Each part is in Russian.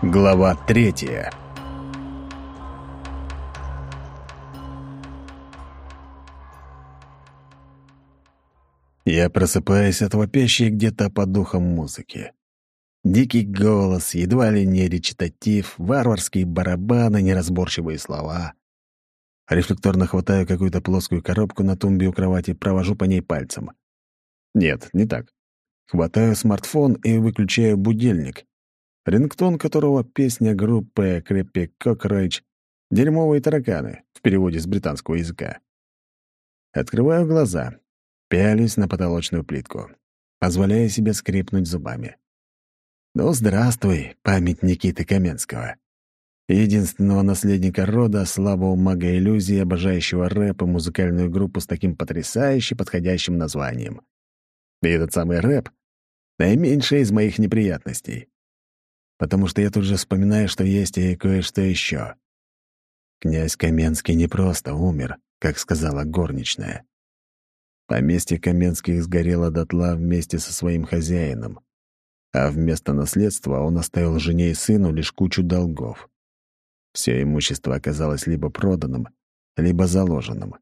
Глава третья Я просыпаюсь от вопящей где-то по духам музыки. Дикий голос, едва ли не речитатив, варварские барабаны, неразборчивые слова. Рефлекторно хватаю какую-то плоскую коробку на тумбе у кровати, провожу по ней пальцем. Нет, не так. Хватаю смартфон и выключаю будильник, рингтон которого песня группы Креппи Кокрейдж «Дерьмовые тараканы» в переводе с британского языка. Открываю глаза, пялюсь на потолочную плитку, позволяя себе скрипнуть зубами. Ну, здравствуй, память Никиты Каменского. Единственного наследника рода, слабого мага иллюзии, обожающего рэп и музыкальную группу с таким потрясающе подходящим названием. И этот самый рэп — наименьшая из моих неприятностей. Потому что я тут же вспоминаю, что есть и кое-что еще. Князь Каменский не просто умер, как сказала горничная. Поместье Каменских сгорело дотла вместе со своим хозяином, а вместо наследства он оставил жене и сыну лишь кучу долгов. Все имущество оказалось либо проданным, либо заложенным.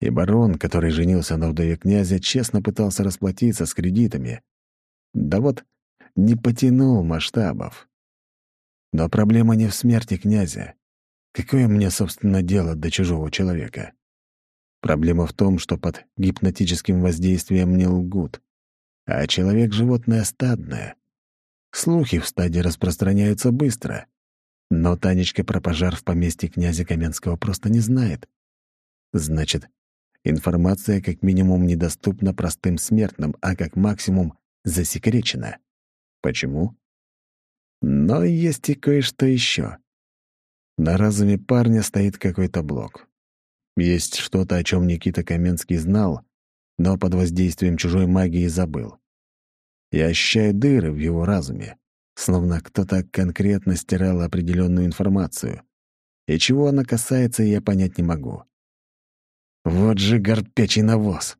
И барон, который женился на вдове князя, честно пытался расплатиться с кредитами. Да вот не потянул масштабов. Но проблема не в смерти князя. Какое мне, собственно, дело до чужого человека? Проблема в том, что под гипнотическим воздействием не лгут. А человек — животное стадное. Слухи в стаде распространяются быстро. Но Танечка про пожар в поместье князя Каменского просто не знает. Значит, информация как минимум недоступна простым смертным, а как максимум засекречена. Почему? Но есть и кое-что еще. На разуме парня стоит какой-то блок. Есть что-то, о чем Никита Каменский знал, но под воздействием чужой магии забыл. Я ощущаю дыры в его разуме, словно кто-то конкретно стирал определенную информацию. И чего она касается, я понять не могу. Вот же горпячий навоз!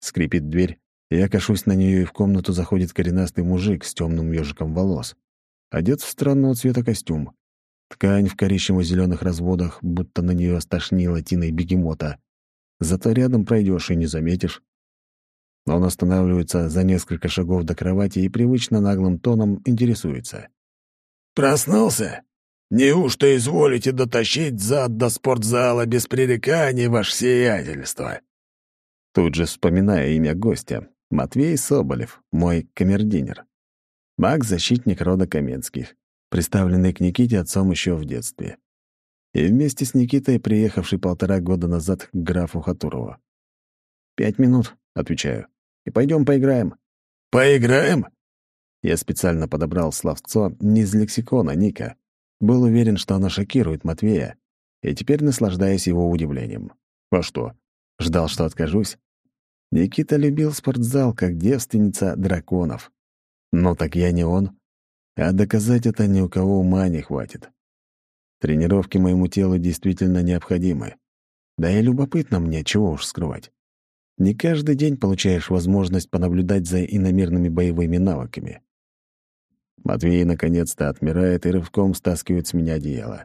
Скрипит дверь, я кашусь на нее, и в комнату заходит коренастый мужик с темным ежиком волос. Одет в странного цвета костюм. Ткань в коричнево-зеленых разводах, будто на нее стошнило тиной бегемота. Зато рядом пройдешь и не заметишь. Он останавливается за несколько шагов до кровати и привычно наглым тоном интересуется. «Проснулся? Неужто изволите дотащить зад до спортзала без пререканий, ваше сиятельство?» Тут же вспоминая имя гостя. Матвей Соболев, мой камердинер, Маг-защитник рода Каменских представленный к Никите отцом еще в детстве. И вместе с Никитой, приехавший полтора года назад к графу Хатурову. «Пять минут», — отвечаю, — «и пойдем поиграем». «Поиграем?» Я специально подобрал словцо не из лексикона Ника. Был уверен, что оно шокирует Матвея, и теперь наслаждаюсь его удивлением. А что? Ждал, что откажусь? Никита любил спортзал как девственница драконов. Но так я не он. А доказать это ни у кого ума не хватит. Тренировки моему телу действительно необходимы. Да и любопытно мне, чего уж скрывать. Не каждый день получаешь возможность понаблюдать за иномерными боевыми навыками. Матвей наконец-то отмирает и рывком стаскивает с меня одеяло.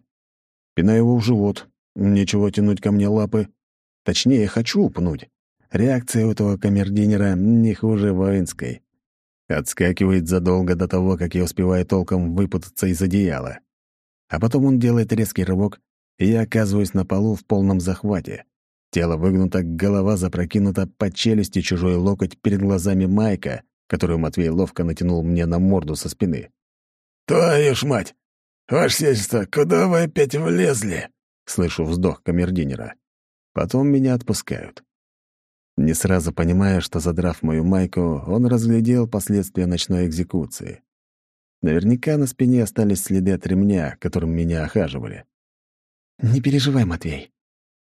Пинаю его в живот. Нечего тянуть ко мне лапы. Точнее, хочу пнуть. Реакция у этого камердинера не хуже воинской. Отскакивает задолго до того, как я успеваю толком выпутаться из одеяла. А потом он делает резкий рывок, и я оказываюсь на полу в полном захвате. Тело выгнуто, голова запрокинута, под челюсти чужой локоть перед глазами Майка, которую Матвей ловко натянул мне на морду со спины. «Твою ж мать! Ваше сельство, куда вы опять влезли?» Слышу вздох камердинера. Потом меня отпускают. Не сразу понимая, что, задрав мою майку, он разглядел последствия ночной экзекуции. Наверняка на спине остались следы от ремня, которым меня охаживали. «Не переживай, Матвей.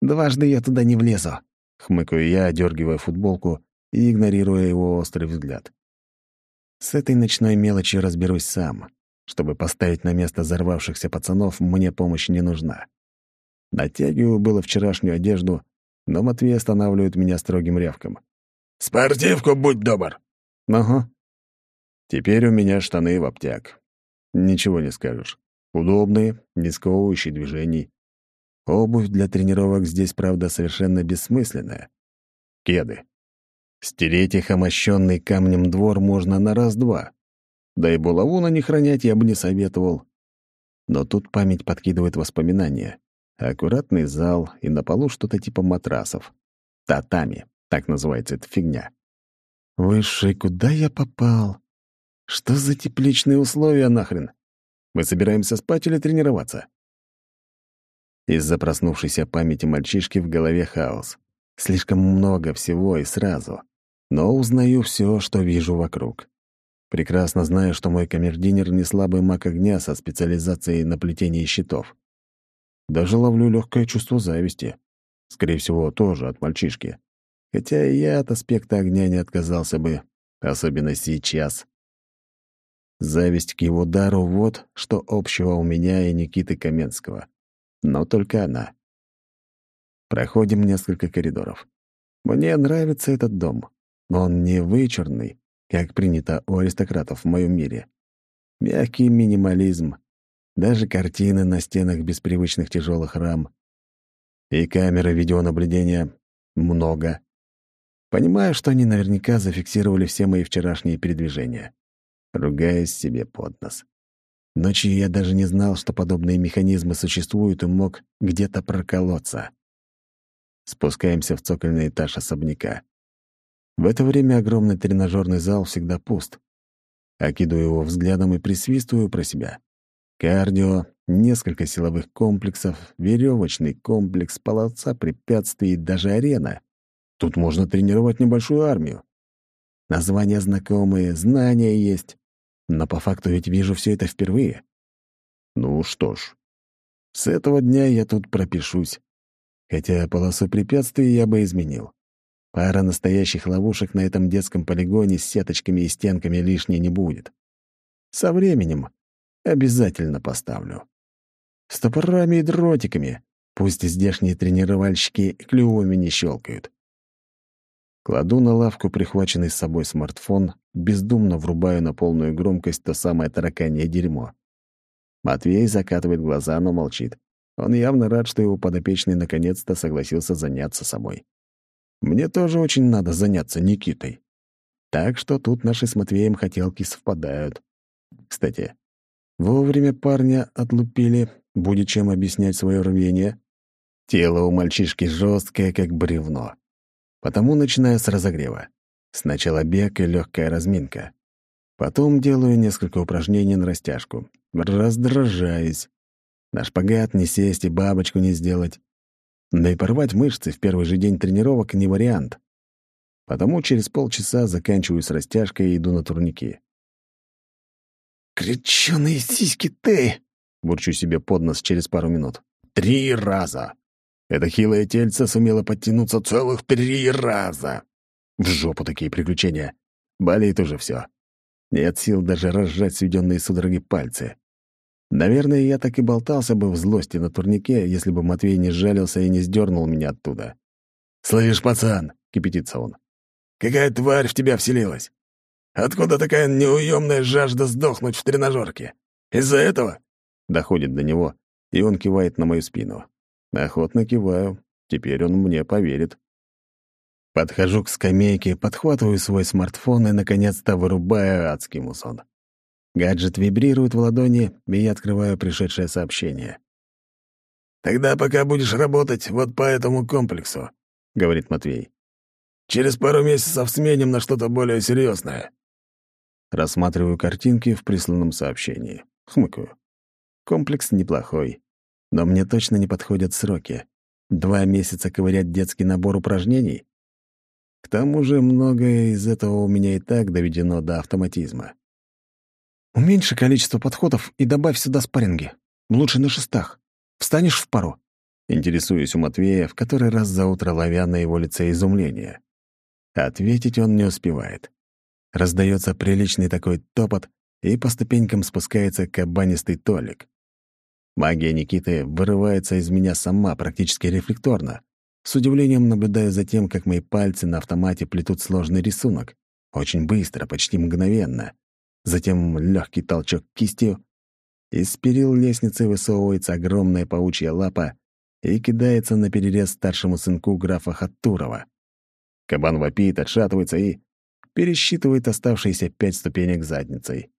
Дважды я туда не влезу», — хмыкаю я, одергивая футболку и игнорируя его острый взгляд. «С этой ночной мелочью разберусь сам. Чтобы поставить на место взорвавшихся пацанов, мне помощь не нужна. Натягиваю было вчерашнюю одежду но Матвей останавливает меня строгим рявком. «Спортивку, будь добр!» «Ага». Теперь у меня штаны в обтяг. Ничего не скажешь. Удобные, не сковывающие движений. Обувь для тренировок здесь, правда, совершенно бессмысленная. Кеды. Стереть их омощенный камнем двор можно на раз-два. Да и булаву на них хранять я бы не советовал. Но тут память подкидывает воспоминания. Аккуратный зал и на полу что-то типа матрасов. Татами, так называется эта фигня. Высший, куда я попал? Что за тепличные условия нахрен? Мы собираемся спать или тренироваться? Из-за проснувшейся памяти мальчишки в голове хаос. Слишком много всего и сразу. Но узнаю все, что вижу вокруг. Прекрасно знаю, что мой камердинер не слабый маг огня со специализацией на плетении щитов. Даже ловлю легкое чувство зависти. Скорее всего, тоже от мальчишки. Хотя и я от аспекта огня не отказался бы, особенно сейчас. Зависть к его дару — вот что общего у меня и Никиты Каменского но только она. Проходим несколько коридоров. Мне нравится этот дом. Он не вычурный, как принято у аристократов в моем мире. Мягкий минимализм, даже картины на стенах без привычных тяжелых рам. И камеры видеонаблюдения много. Понимаю, что они наверняка зафиксировали все мои вчерашние передвижения. Ругаясь себе под нос. Ночью я даже не знал, что подобные механизмы существуют и мог где-то проколоться. Спускаемся в цокольный этаж особняка. В это время огромный тренажерный зал всегда пуст. Окидываю его взглядом и присвистываю про себя. Кардио, несколько силовых комплексов, веревочный комплекс, полоса препятствий и даже арена. Тут можно тренировать небольшую армию. Названия знакомые, знания есть. Но по факту ведь вижу все это впервые. Ну что ж, с этого дня я тут пропишусь. Хотя полосу препятствий я бы изменил. Пара настоящих ловушек на этом детском полигоне с сеточками и стенками лишней не будет. Со временем обязательно поставлю. С топорами и дротиками. Пусть здешние тренировальщики клювами не щелкают. Кладу на лавку прихваченный с собой смартфон, бездумно врубаю на полную громкость то самое тараканье дерьмо. Матвей закатывает глаза, но молчит. Он явно рад, что его подопечный наконец-то согласился заняться собой. Мне тоже очень надо заняться Никитой. Так что тут наши с Матвеем хотелки совпадают. Кстати, вовремя парня отлупили, будет чем объяснять свое рвение. Тело у мальчишки жесткое, как бревно. Потому начинаю с разогрева. Сначала бег и легкая разминка. Потом делаю несколько упражнений на растяжку. Раздражаюсь. На шпагат не сесть и бабочку не сделать. Да и порвать мышцы в первый же день тренировок не вариант. Потому через полчаса заканчиваю с растяжкой и иду на турники. «Кричёные сиськи ты!» — бурчу себе под нос через пару минут. «Три раза!» Это хилое тельце сумело подтянуться целых три раза. В жопу такие приключения. Болит уже все. Нет сил даже разжать сведенные судороги пальцы. Наверное, я так и болтался бы в злости на турнике, если бы Матвей не сжалился и не сдернул меня оттуда. «Слышь, пацан!» — кипятится он. «Какая тварь в тебя вселилась? Откуда такая неуемная жажда сдохнуть в тренажерке? Из-за этого?» Доходит до него, и он кивает на мою спину. Охотно киваю. Теперь он мне поверит. Подхожу к скамейке, подхватываю свой смартфон и, наконец-то, вырубаю адский мусон. Гаджет вибрирует в ладони, и я открываю пришедшее сообщение. «Тогда пока будешь работать вот по этому комплексу», — говорит Матвей. «Через пару месяцев сменим на что-то более серьезное. Рассматриваю картинки в присланном сообщении. Хмыкаю. Комплекс неплохой. Но мне точно не подходят сроки. Два месяца ковырять детский набор упражнений? К тому же многое из этого у меня и так доведено до автоматизма. Уменьши количество подходов и добавь сюда спарринги. Лучше на шестах. Встанешь в пару. Интересуюсь у Матвея, в который раз за утро ловя на его лице изумление. Ответить он не успевает. Раздается приличный такой топот, и по ступенькам спускается кабанистый толик. Магия Никиты вырывается из меня сама, практически рефлекторно. С удивлением наблюдаю за тем, как мои пальцы на автомате плетут сложный рисунок. Очень быстро, почти мгновенно. Затем легкий толчок кистью, Из перил лестницы высовывается огромная паучья лапа и кидается на перерез старшему сынку графа Хаттурова. Кабан вопит, отшатывается и пересчитывает оставшиеся пять ступенек задницей.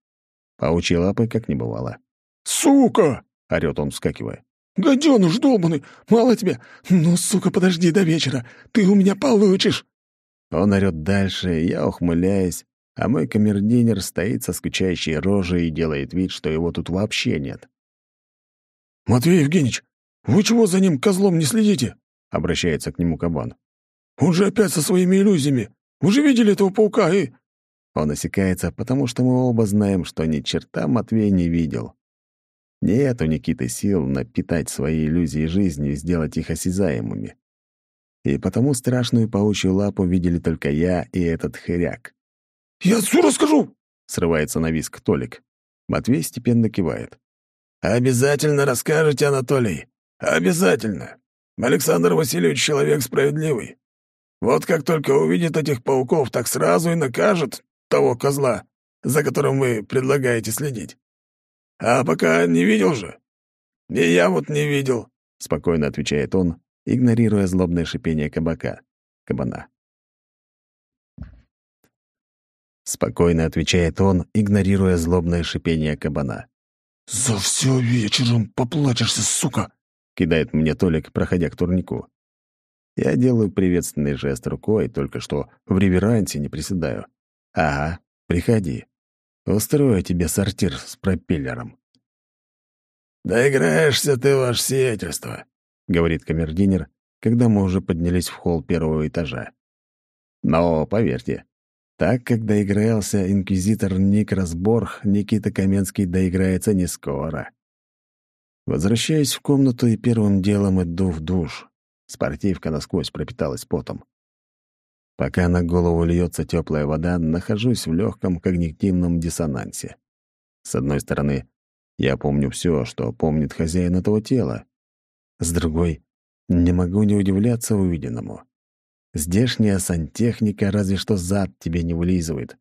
Паучьей лапы как не бывало. «Сука!» — орёт он, вскакивая. «Гадёныш долбанный! Мало тебе! Ну, сука, подожди до вечера! Ты у меня получишь!» Он орёт дальше, я ухмыляюсь, а мой камердинер стоит со скучающей рожей и делает вид, что его тут вообще нет. «Матвей Евгеньевич, вы чего за ним козлом не следите?» — обращается к нему кабан. «Он же опять со своими иллюзиями! Вы же видели этого паука и...» Он осекается, потому что мы оба знаем, что ни черта Матвей не видел. Нет у Никиты сил напитать свои иллюзии жизни и сделать их осязаемыми. И потому страшную паучью лапу видели только я и этот хряк. «Я отцу расскажу!» — срывается на виск Толик. Матвей степенно кивает. «Обязательно расскажете, Анатолий. Обязательно. Александр Васильевич человек справедливый. Вот как только увидит этих пауков, так сразу и накажет того козла, за которым вы предлагаете следить. А пока не видел же. И я вот не видел», — спокойно отвечает он, игнорируя злобное шипение кабака. Кабана. Спокойно отвечает он, игнорируя злобное шипение кабана. «За все вечером поплачешься, сука!» — кидает мне Толик, проходя к турнику. Я делаю приветственный жест рукой, только что в реверансе не приседаю. «Ага, приходи. Устрою тебе сортир с пропеллером». «Доиграешься ты, ваше сиятельство», — говорит камердинер, когда мы уже поднялись в холл первого этажа. Но, поверьте, так как доигрался инквизитор Ник Разборг, Никита Каменский доиграется не скоро. Возвращаюсь в комнату и первым делом иду в душ. Спортивка насквозь пропиталась потом. Пока на голову льется теплая вода, нахожусь в легком когнитивном диссонансе. С одной стороны, я помню все, что помнит хозяин этого тела. С другой, не могу не удивляться увиденному. Здешняя сантехника разве что зад тебе не вылизывает.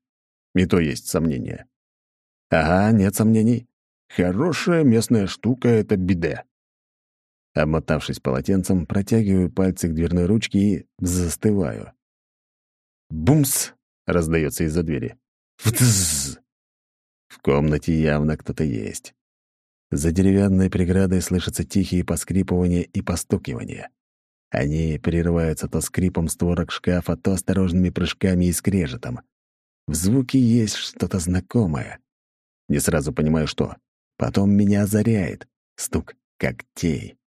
И то есть сомнения. Ага, нет сомнений. Хорошая местная штука — это биде. Обмотавшись полотенцем, протягиваю пальцы к дверной ручке и застываю. «Бумс!» — раздается из-за двери. «Вдзз!» В комнате явно кто-то есть. За деревянной преградой слышатся тихие поскрипывания и постукивания. Они прерываются то скрипом створок шкафа, то осторожными прыжками и скрежетом. В звуке есть что-то знакомое. Не сразу понимаю, что. Потом меня озаряет. Стук когтей.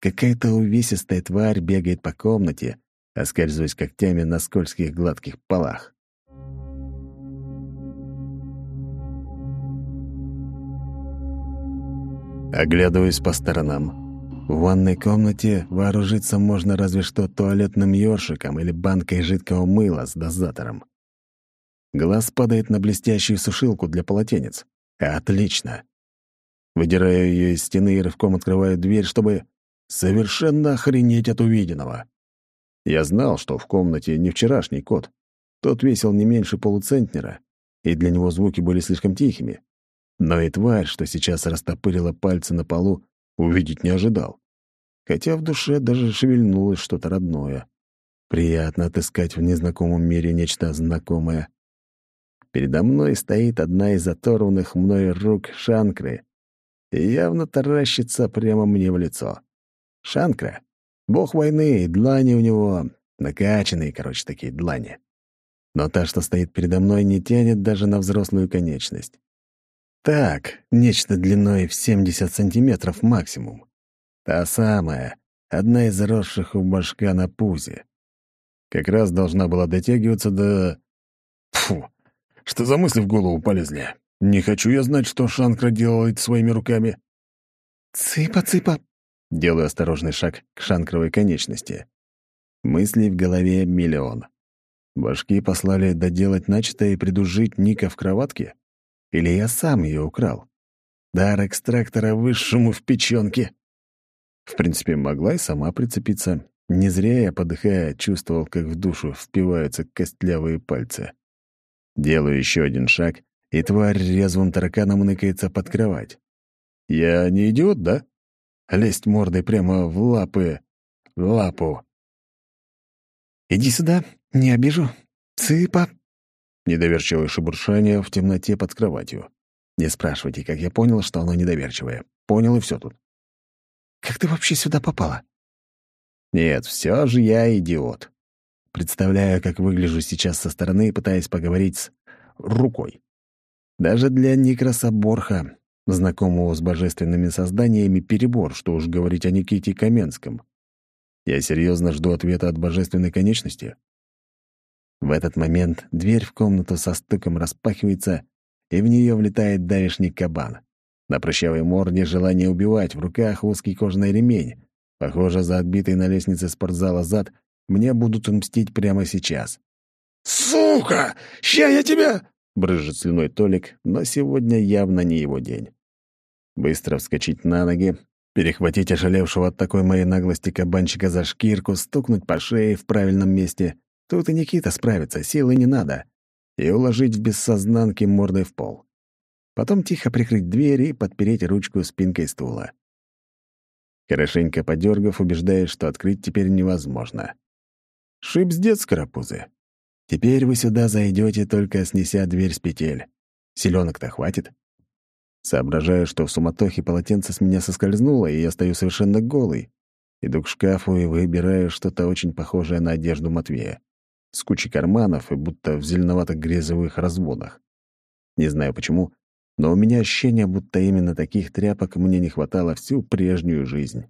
Какая-то увесистая тварь бегает по комнате, оскальзываясь когтями на скользких гладких полах. Оглядываюсь по сторонам. В ванной комнате вооружиться можно разве что туалетным ёршиком или банкой жидкого мыла с дозатором. Глаз падает на блестящую сушилку для полотенец. Отлично. Выдираю ее из стены и рывком открываю дверь, чтобы совершенно охренеть от увиденного. Я знал, что в комнате не вчерашний кот. Тот весил не меньше полуцентнера, и для него звуки были слишком тихими. Но и тварь, что сейчас растопырила пальцы на полу, увидеть не ожидал. Хотя в душе даже шевельнулось что-то родное. Приятно отыскать в незнакомом мире нечто знакомое. Передо мной стоит одна из оторванных мной рук Шанкры и явно таращится прямо мне в лицо. Шанкра Бог войны, и длани у него накачанные, короче, такие длани. Но та, что стоит передо мной, не тянет даже на взрослую конечность. Так, нечто длиной в 70 сантиметров максимум. Та самая, одна из заросших у башка на пузе. Как раз должна была дотягиваться до... Фу, что за мысли в голову полезли? Не хочу я знать, что Шанкра делает своими руками. «Цыпа-цыпа», Делаю осторожный шаг к шанкровой конечности. Мыслей в голове миллион. Башки послали доделать начатое и придушить Ника в кроватке? Или я сам ее украл? Дар экстрактора высшему в печенке. В принципе, могла и сама прицепиться. Не зря я, подыхая, чувствовал, как в душу впиваются костлявые пальцы. Делаю еще один шаг, и тварь резвым тараканом ныкается под кровать. Я не идиот, да? Лезть мордой прямо в лапы... лапу. «Иди сюда, не обижу. Цыпа!» Недоверчивое шебуршание в темноте под кроватью. Не спрашивайте, как я понял, что оно недоверчивое. Понял и все тут. «Как ты вообще сюда попала?» Нет, все же я идиот. Представляю, как выгляжу сейчас со стороны, пытаясь поговорить с рукой. Даже для Никроса Борха, знакомого с божественными созданиями, перебор, что уж говорить о Никите Каменском. Я серьезно жду ответа от божественной конечности. В этот момент дверь в комнату со стуком распахивается, и в нее влетает давишний кабан. На прыщавой морде желание убивать, в руках узкий кожаный ремень. Похоже, за отбитый на лестнице спортзала зад мне будут мстить прямо сейчас. «Сука! Ща я тебя...» — брызжет слюной Толик, но сегодня явно не его день. Быстро вскочить на ноги, перехватить ошалевшего от такой моей наглости кабанчика за шкирку, стукнуть по шее в правильном месте. Тут и Никита справится, силы не надо. И уложить в бессознанке мордой в пол. Потом тихо прикрыть дверь и подпереть ручку спинкой стула. Хорошенько подергав, убеждаясь, что открыть теперь невозможно. Шипздец, скоропузы. Теперь вы сюда зайдете, только снеся дверь с петель. Селенок-то хватит. Соображаю, что в суматохе полотенце с меня соскользнуло, и я стою совершенно голый. Иду к шкафу и выбираю что-то очень похожее на одежду Матвея. С кучей карманов и будто в зеленовато-грязовых разводах. Не знаю почему, но у меня ощущение, будто именно таких тряпок мне не хватало всю прежнюю жизнь.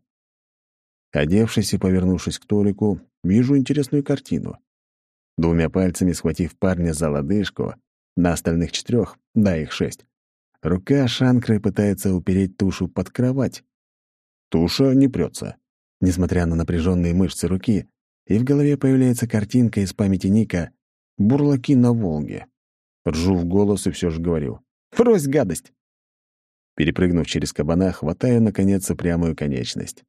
Одевшись и повернувшись к Толику, вижу интересную картину. Двумя пальцами схватив парня за лодыжку, на остальных четырех, да, их шесть, рука Шанкры пытается упереть тушу под кровать. Туша не прется, несмотря на напряженные мышцы руки, и в голове появляется картинка из памяти Ника «Бурлаки на Волге». Ржу в голос и все же говорю. «Брось гадость!» Перепрыгнув через кабана, хватаю, наконец, прямую конечность.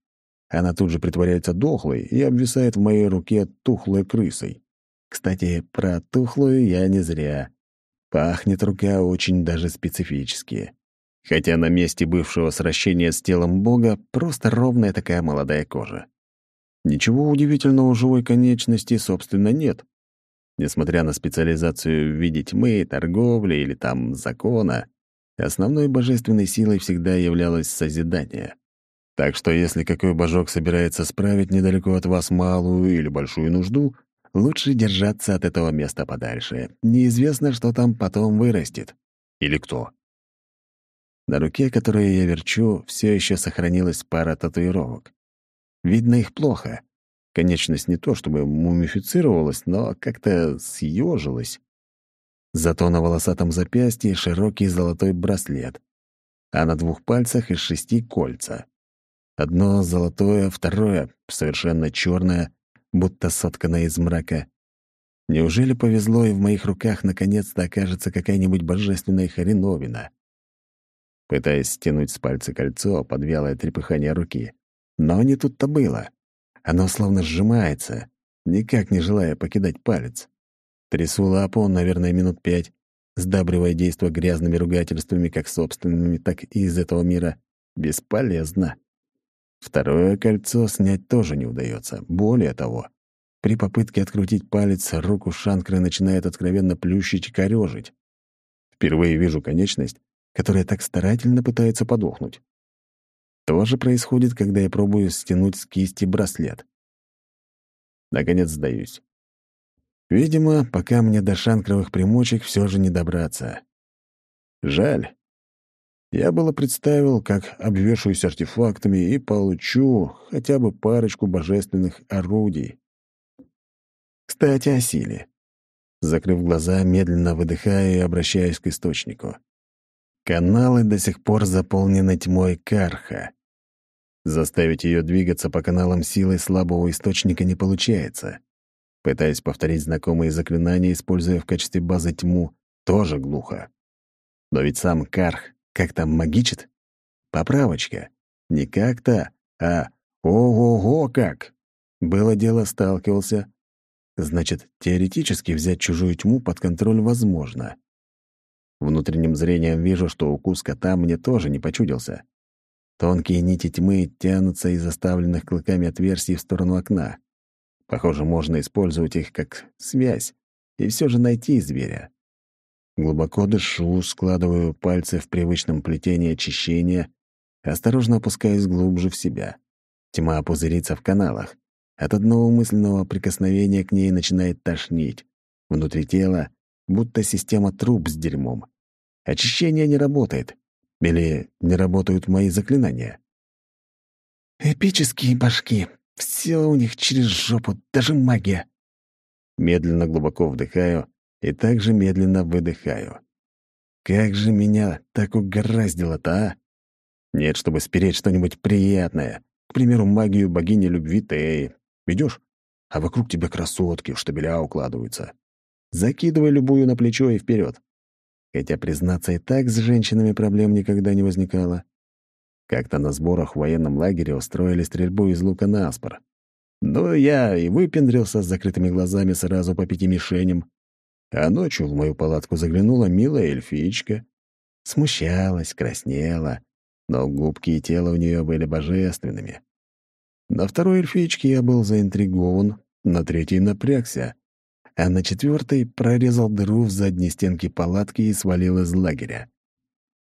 Она тут же притворяется дохлой и обвисает в моей руке тухлой крысой. Кстати, про тухлую я не зря. Пахнет рука очень даже специфически. Хотя на месте бывшего сращения с телом бога просто ровная такая молодая кожа. Ничего удивительного у живой конечности, собственно, нет. Несмотря на специализацию в виде тьмы, торговли или там закона, основной божественной силой всегда являлось созидание. Так что если какой божок собирается справить недалеко от вас малую или большую нужду, лучше держаться от этого места подальше. Неизвестно, что там потом вырастет. Или кто. На руке, которую я верчу, все еще сохранилась пара татуировок. Видно их плохо. Конечность не то чтобы мумифицировалась, но как-то съежилась. Зато на волосатом запястье широкий золотой браслет, а на двух пальцах из шести кольца. Одно золотое, второе совершенно черное, будто сотканное из мрака. Неужели повезло, и в моих руках наконец-то окажется какая-нибудь божественная хреновина? Пытаясь стянуть с пальца кольцо под вялое трепыхание руки. Но не тут-то было. Оно словно сжимается, никак не желая покидать палец. Трясу лапу, наверное, минут пять, сдабривая действо грязными ругательствами, как собственными, так и из этого мира. Бесполезно. Второе кольцо снять тоже не удается. Более того, при попытке открутить палец, руку Шанкры начинает откровенно плющить и корёжить. Впервые вижу конечность, которая так старательно пытается подохнуть. То же происходит, когда я пробую стянуть с кисти браслет. Наконец сдаюсь. Видимо, пока мне до шанкровых примочек все же не добраться. Жаль. Я было представил, как обвешаюсь артефактами и получу хотя бы парочку божественных орудий. Кстати, о силе. Закрыв глаза, медленно выдыхаю и обращаюсь к источнику. Каналы до сих пор заполнены тьмой Карха. Заставить ее двигаться по каналам силой слабого источника не получается. Пытаясь повторить знакомые заклинания, используя в качестве базы тьму, тоже глухо. Но ведь сам Карх как там магичит? Поправочка. Не как-то, а ого-го как. Было дело, сталкивался. Значит, теоретически взять чужую тьму под контроль возможно. Внутренним зрением вижу, что укус кота мне тоже не почудился. Тонкие нити тьмы тянутся из заставленных клыками отверстий в сторону окна. Похоже, можно использовать их как связь и все же найти зверя. Глубоко дышу, складываю пальцы в привычном плетении очищения, осторожно опускаюсь глубже в себя. Тьма пузырится в каналах. От одного мысленного прикосновения к ней начинает тошнить. Внутри тела будто система труб с дерьмом. Очищение не работает. Или не работают мои заклинания. «Эпические башки. Все у них через жопу, даже магия». Медленно глубоко вдыхаю и также медленно выдыхаю. Как же меня так угораздило-то, а? Нет, чтобы спереть что-нибудь приятное. К примеру, магию богини любви Теи. Идешь, а вокруг тебя красотки в штабеля укладываются. Закидывай любую на плечо и вперед. Хотя, признаться, и так с женщинами проблем никогда не возникало. Как-то на сборах в военном лагере устроили стрельбу из лука на спор. Ну, я и выпендрился с закрытыми глазами сразу по пяти мишеням. А ночью в мою палатку заглянула милая эльфичка. Смущалась, краснела, но губки и тело у нее были божественными. На второй эльфичке я был заинтригован, на третьей напрягся, а на четвертой прорезал дыру в задней стенке палатки и свалил из лагеря.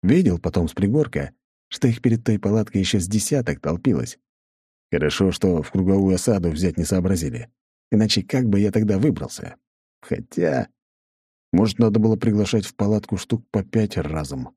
Видел потом с пригорка, что их перед той палаткой еще с десяток толпилось. Хорошо, что в круговую осаду взять не сообразили. Иначе как бы я тогда выбрался? Хотя... Может, надо было приглашать в палатку штук по пять разом.